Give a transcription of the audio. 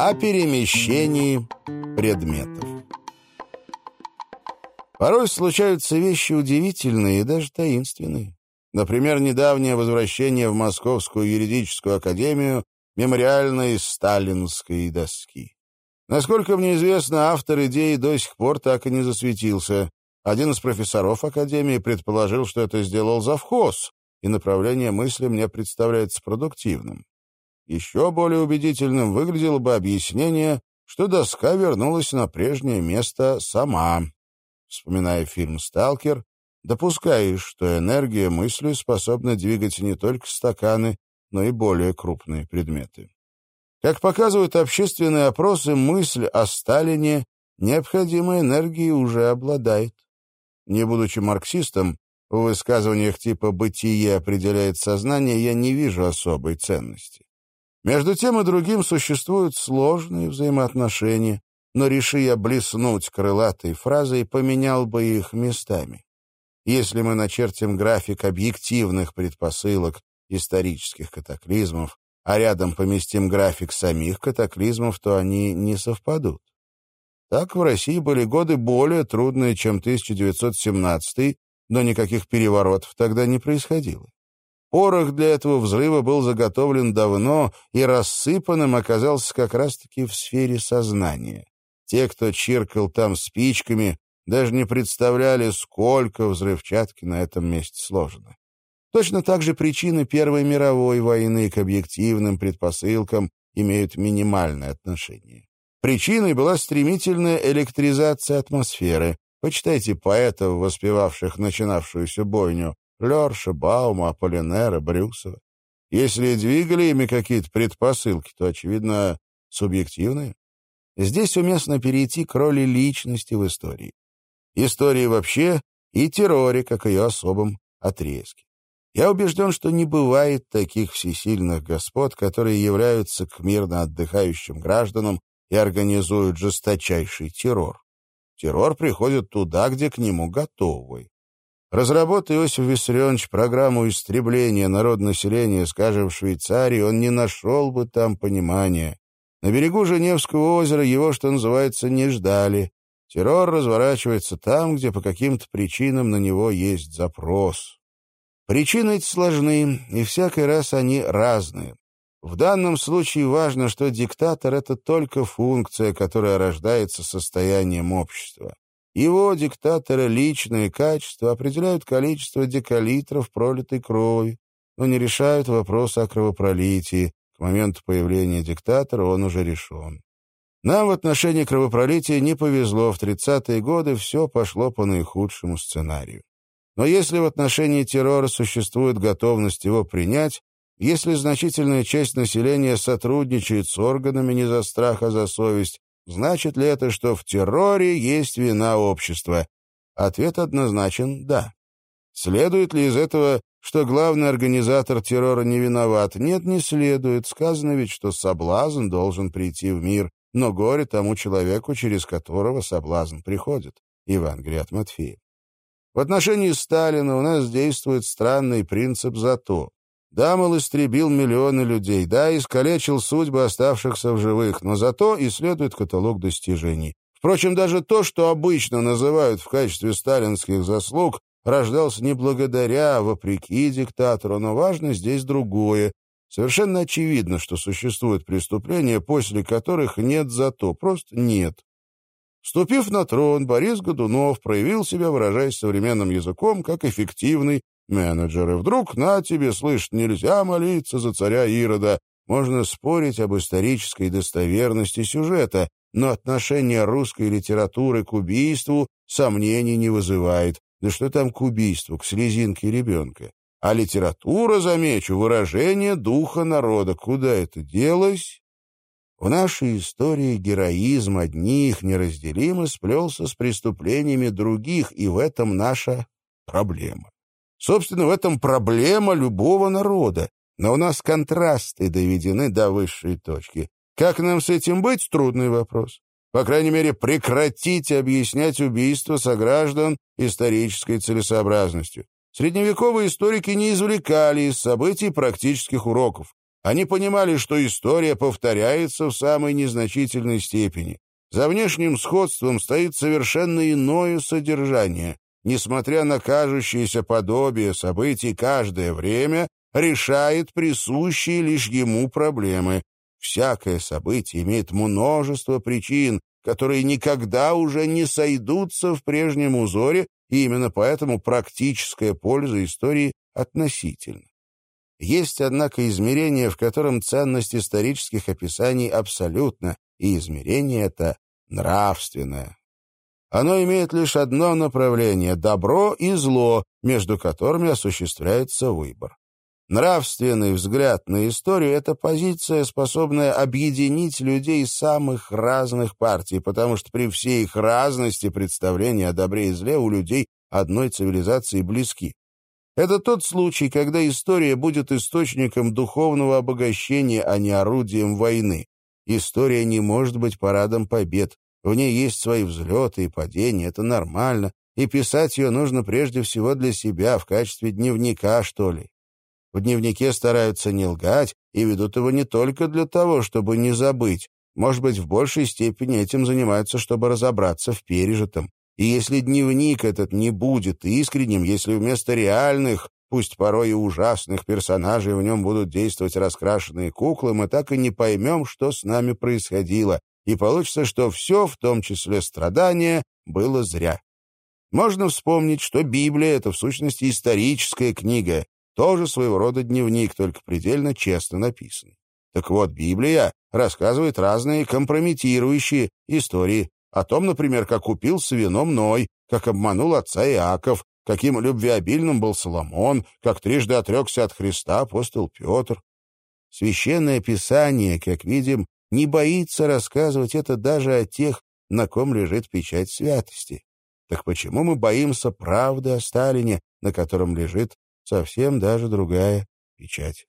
о перемещении предметов. Порой случаются вещи удивительные и даже таинственные. Например, недавнее возвращение в Московскую юридическую академию мемориальной сталинской доски. Насколько мне известно, автор идеи до сих пор так и не засветился. Один из профессоров Академии предположил, что это сделал завхоз, и направление мысли мне представляется продуктивным. Еще более убедительным выглядело бы объяснение, что доска вернулась на прежнее место сама. Вспоминая фильм «Сталкер», допускаешь, что энергия мысли способна двигать не только стаканы, но и более крупные предметы. Как показывают общественные опросы, мысль о Сталине необходимой энергией уже обладает. Не будучи марксистом, в высказываниях типа «бытие определяет сознание» я не вижу особой ценности. Между тем и другим существуют сложные взаимоотношения, но реши я блеснуть крылатой фразой, поменял бы их местами. Если мы начертим график объективных предпосылок исторических катаклизмов, а рядом поместим график самих катаклизмов, то они не совпадут. Так в России были годы более трудные, чем 1917 но никаких переворотов тогда не происходило. Порох для этого взрыва был заготовлен давно и рассыпанным оказался как раз-таки в сфере сознания. Те, кто чиркал там спичками, даже не представляли, сколько взрывчатки на этом месте сложено. Точно так же причины Первой мировой войны к объективным предпосылкам имеют минимальное отношение. Причиной была стремительная электризация атмосферы. Почитайте поэтов, воспевавших начинавшуюся бойню, Лерша, Баума, Аполлинера, Брюсова. Если двигали ими какие-то предпосылки, то, очевидно, субъективные. Здесь уместно перейти к роли личности в истории. Истории вообще и терроре, как ее особом отрезке. Я убежден, что не бывает таких всесильных господ, которые являются к мирно отдыхающим гражданам и организуют жесточайший террор. Террор приходит туда, где к нему готовы. Разработая Иосиф Виссарионович программу истребления народонаселения, скажем, в Швейцарии, он не нашел бы там понимания. На берегу Женевского озера его, что называется, не ждали. Террор разворачивается там, где по каким-то причинам на него есть запрос. Причины эти сложны, и всякий раз они разные. В данном случае важно, что диктатор — это только функция, которая рождается состоянием общества. Его, диктатора, личные качества определяют количество декалитров пролитой крови, но не решают вопрос о кровопролитии. К моменту появления диктатора он уже решен. Нам в отношении кровопролития не повезло. В 30-е годы все пошло по наихудшему сценарию. Но если в отношении террора существует готовность его принять, если значительная часть населения сотрудничает с органами не за страх, а за совесть, значит ли это, что в терроре есть вина общества? Ответ однозначен «да». Следует ли из этого, что главный организатор террора не виноват? Нет, не следует. Сказано ведь, что соблазн должен прийти в мир, но горе тому человеку, через которого соблазн приходит. Евангелие от Матфея. В отношении Сталина у нас действует странный принцип «зато». Да, мол, истребил миллионы людей, да, искалечил судьбы оставшихся в живых, но зато исследует каталог достижений. Впрочем, даже то, что обычно называют в качестве сталинских заслуг, рождался не благодаря, а вопреки диктатору, но важно здесь другое. Совершенно очевидно, что существуют преступления, после которых нет зато, просто нет. Вступив на трон, Борис Годунов проявил себя, выражаясь современным языком, как эффективный менеджер. И вдруг, на тебе, слышь, нельзя молиться за царя Ирода. Можно спорить об исторической достоверности сюжета, но отношение русской литературы к убийству сомнений не вызывает. Да что там к убийству, к слезинке ребенка? А литература, замечу, выражение духа народа. Куда это делось? В нашей истории героизм одних неразделимо сплелся с преступлениями других, и в этом наша проблема. Собственно, в этом проблема любого народа, но у нас контрасты доведены до высшей точки. Как нам с этим быть? Трудный вопрос. По крайней мере, прекратить объяснять убийство сограждан исторической целесообразностью. Средневековые историки не извлекали из событий практических уроков. Они понимали, что история повторяется в самой незначительной степени. За внешним сходством стоит совершенно иное содержание. Несмотря на кажущееся подобие событий, каждое время решает присущие лишь ему проблемы. Всякое событие имеет множество причин, которые никогда уже не сойдутся в прежнем узоре, и именно поэтому практическая польза истории относительна. Есть, однако, измерение, в котором ценность исторических описаний абсолютна, и измерение это нравственное. Оно имеет лишь одно направление — добро и зло, между которыми осуществляется выбор. Нравственный взгляд на историю — это позиция, способная объединить людей самых разных партий, потому что при всей их разности представления о добре и зле у людей одной цивилизации близки. Это тот случай, когда история будет источником духовного обогащения, а не орудием войны. История не может быть парадом побед. В ней есть свои взлеты и падения, это нормально, и писать ее нужно прежде всего для себя, в качестве дневника, что ли. В дневнике стараются не лгать и ведут его не только для того, чтобы не забыть. Может быть, в большей степени этим занимаются, чтобы разобраться в пережитом. И если дневник этот не будет искренним, если вместо реальных, пусть порой и ужасных персонажей в нем будут действовать раскрашенные куклы, мы так и не поймем, что с нами происходило, и получится, что все, в том числе страдания, было зря. Можно вспомнить, что Библия — это в сущности историческая книга, тоже своего рода дневник, только предельно честно написанный. Так вот, Библия рассказывает разные компрометирующие истории о том, например, как упился вином Ной, как обманул отца Иаков, каким любвеобильным был Соломон, как трижды отрекся от Христа апостол Петр. Священное Писание, как видим, не боится рассказывать это даже о тех, на ком лежит печать святости. Так почему мы боимся правды о Сталине, на котором лежит совсем даже другая печать.